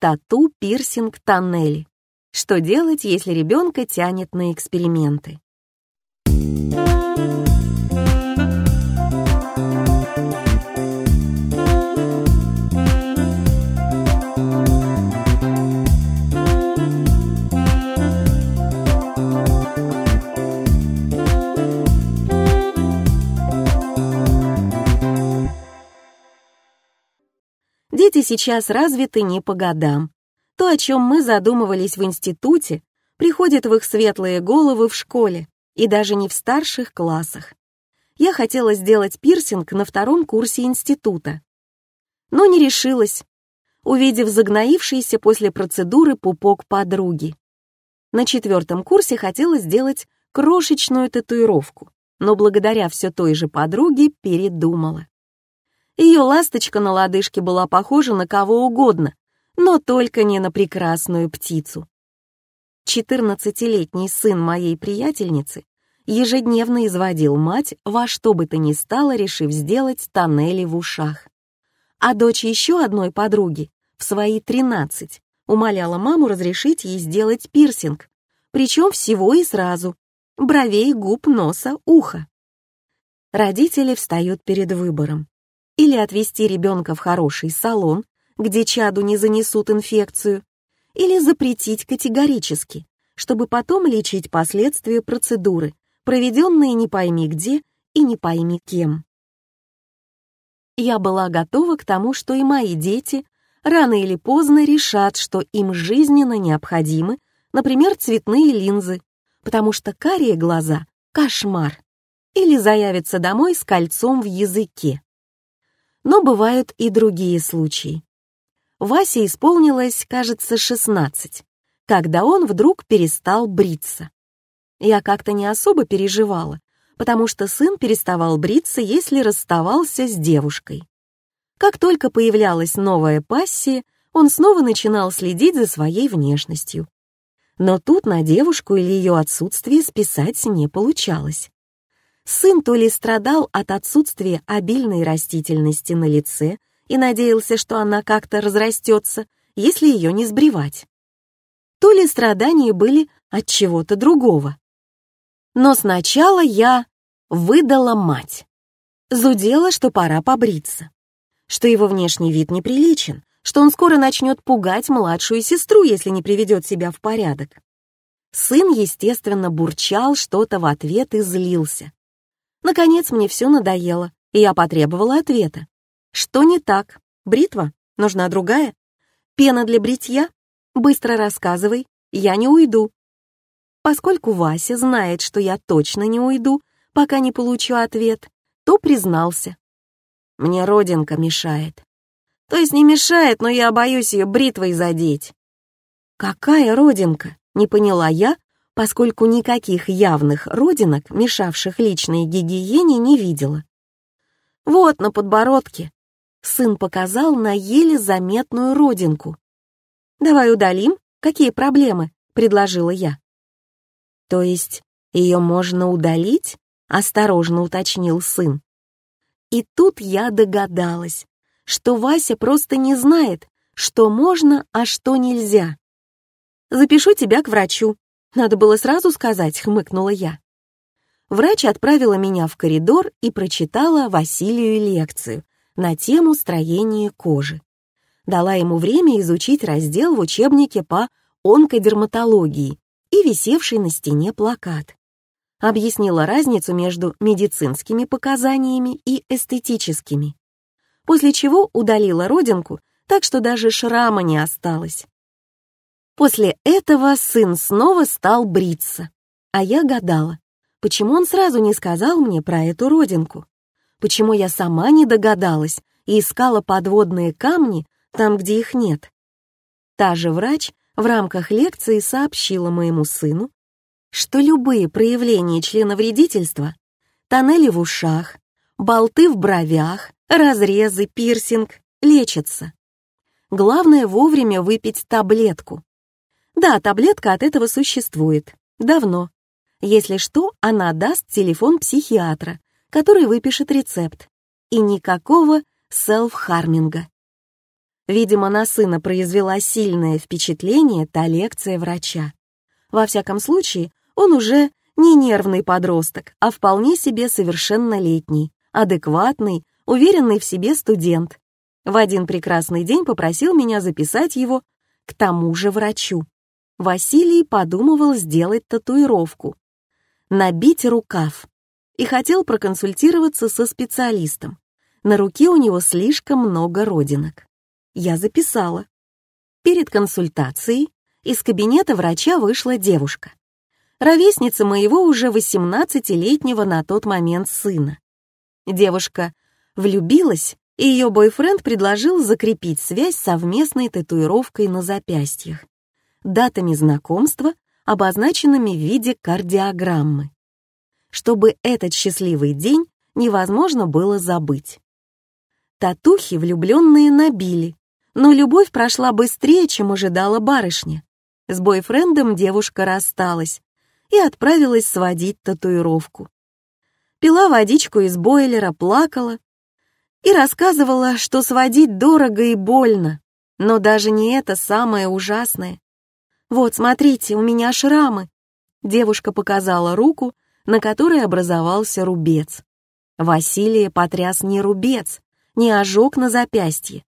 тату, пирсинг, тоннели. Что делать, если ребенка тянет на эксперименты? Дети сейчас развиты не по годам. То, о чем мы задумывались в институте, приходит в их светлые головы в школе и даже не в старших классах. Я хотела сделать пирсинг на втором курсе института. Но не решилась, увидев загноившийся после процедуры пупок подруги. На четвертом курсе хотела сделать крошечную татуировку, но благодаря все той же подруге передумала. Ее ласточка на лодыжке была похожа на кого угодно, но только не на прекрасную птицу. Четырнадцатилетний сын моей приятельницы ежедневно изводил мать во что бы то ни стало, решив сделать тоннели в ушах. А дочь еще одной подруги, в свои тринадцать, умоляла маму разрешить ей сделать пирсинг, причем всего и сразу, бровей, губ, носа, уха. Родители встают перед выбором или отвезти ребенка в хороший салон, где чаду не занесут инфекцию, или запретить категорически, чтобы потом лечить последствия процедуры, проведенные не пойми где и не пойми кем. Я была готова к тому, что и мои дети рано или поздно решат, что им жизненно необходимы, например, цветные линзы, потому что карие глаза — кошмар, или заявятся домой с кольцом в языке. Но бывают и другие случаи. Васе исполнилось, кажется, 16, когда он вдруг перестал бриться. Я как-то не особо переживала, потому что сын переставал бриться, если расставался с девушкой. Как только появлялась новая пассия, он снова начинал следить за своей внешностью. Но тут на девушку или ее отсутствие списать не получалось. Сын то ли страдал от отсутствия обильной растительности на лице и надеялся, что она как-то разрастется, если ее не сбривать. То ли страдания были от чего-то другого. Но сначала я выдала мать. Зудела, что пора побриться, что его внешний вид неприличен, что он скоро начнет пугать младшую сестру, если не приведет себя в порядок. Сын, естественно, бурчал что-то в ответ и злился. Наконец мне все надоело, и я потребовала ответа. Что не так? Бритва? Нужна другая? Пена для бритья? Быстро рассказывай, я не уйду. Поскольку Вася знает, что я точно не уйду, пока не получу ответ, то признался. Мне родинка мешает. То есть не мешает, но я боюсь ее бритвой задеть. Какая родинка? Не поняла я, поскольку никаких явных родинок, мешавших личной гигиене, не видела. «Вот, на подбородке!» Сын показал на еле заметную родинку. «Давай удалим? Какие проблемы?» — предложила я. «То есть ее можно удалить?» — осторожно уточнил сын. И тут я догадалась, что Вася просто не знает, что можно, а что нельзя. «Запишу тебя к врачу», надо было сразу сказать, хмыкнула я. Врач отправила меня в коридор и прочитала Василию лекцию на тему строения кожи. Дала ему время изучить раздел в учебнике по онкодерматологии и висевший на стене плакат. Объяснила разницу между медицинскими показаниями и эстетическими. После чего удалила родинку, так что даже шрама не осталось. После этого сын снова стал бриться, а я гадала, почему он сразу не сказал мне про эту родинку, почему я сама не догадалась и искала подводные камни там, где их нет. Та же врач в рамках лекции сообщила моему сыну, что любые проявления членовредительства, тоннели в ушах, болты в бровях, разрезы, пирсинг лечатся. Главное вовремя выпить таблетку, да, таблетка от этого существует. Давно. Если что, она даст телефон психиатра, который выпишет рецепт. И никакого селф-харминга. Видимо, на сына произвела сильное впечатление та лекция врача. Во всяком случае, он уже не нервный подросток, а вполне себе совершеннолетний, адекватный, уверенный в себе студент. В один прекрасный день попросил меня записать его к тому же врачу. Василий подумывал сделать татуировку. Набить рукав. И хотел проконсультироваться со специалистом. На руке у него слишком много родинок. Я записала. Перед консультацией из кабинета врача вышла девушка. Ровесница моего уже 18-летнего на тот момент сына. Девушка влюбилась, и ее бойфренд предложил закрепить связь совместной татуировкой на запястьях, датами знакомства, обозначенными в виде кардиограммы. Чтобы этот счастливый день невозможно было забыть. Татухи влюбленные набили, но любовь прошла быстрее, чем ожидала барышня. С бойфрендом девушка рассталась и отправилась сводить татуировку. Пила водичку из бойлера, плакала и рассказывала, что сводить дорого и больно. Но даже не это самое ужасное. «Вот, смотрите, у меня шрамы». Девушка показала руку, на которой образовался рубец. Василия потряс не рубец, не ожог на запястье,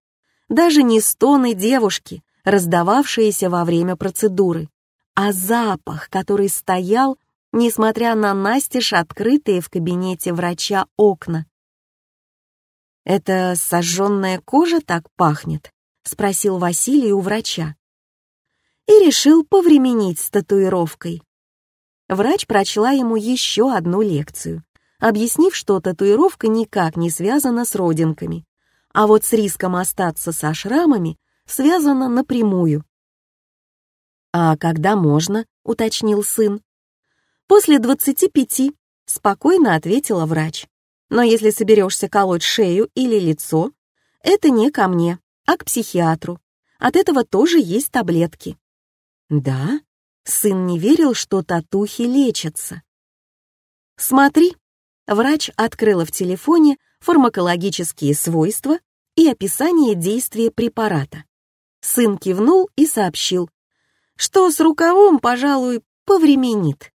даже не стоны девушки, раздававшиеся во время процедуры, а запах, который стоял, несмотря на настежь открытые в кабинете врача окна. «Это сожженная кожа так пахнет?» — спросил Василий у врача. И решил повременить с татуировкой. Врач прочла ему еще одну лекцию, объяснив, что татуировка никак не связана с родинками, а вот с риском остаться со шрамами связано напрямую. «А когда можно?» — уточнил сын. «После двадцати пяти», — спокойно ответила врач. «Но если соберешься колоть шею или лицо, это не ко мне, а к психиатру. От этого тоже есть таблетки». «Да?» — сын не верил, что татухи лечатся. «Смотри», — врач открыла в телефоне фармакологические свойства и описание действия препарата. Сын кивнул и сообщил, что с рукавом, пожалуй, повременит.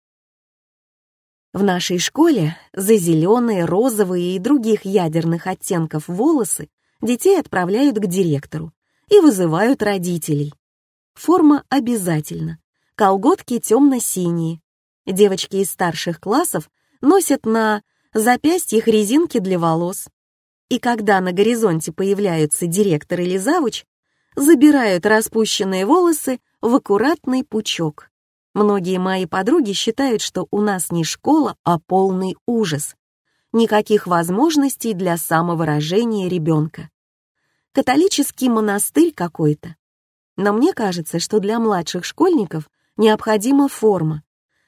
В нашей школе за зеленые, розовые и других ядерных оттенков волосы детей отправляют к директору и вызывают родителей. Форма обязательно. Колготки темно-синие. Девочки из старших классов носят на запястьях резинки для волос. И когда на горизонте появляются директор или завуч, забирают распущенные волосы в аккуратный пучок. Многие мои подруги считают, что у нас не школа, а полный ужас. Никаких возможностей для самовыражения ребенка. Католический монастырь какой-то. Но мне кажется, что для младших школьников необходима форма,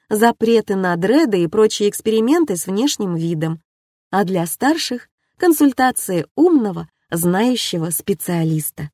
запреты на дреды и прочие эксперименты с внешним видом, а для старших — консультация умного, знающего специалиста.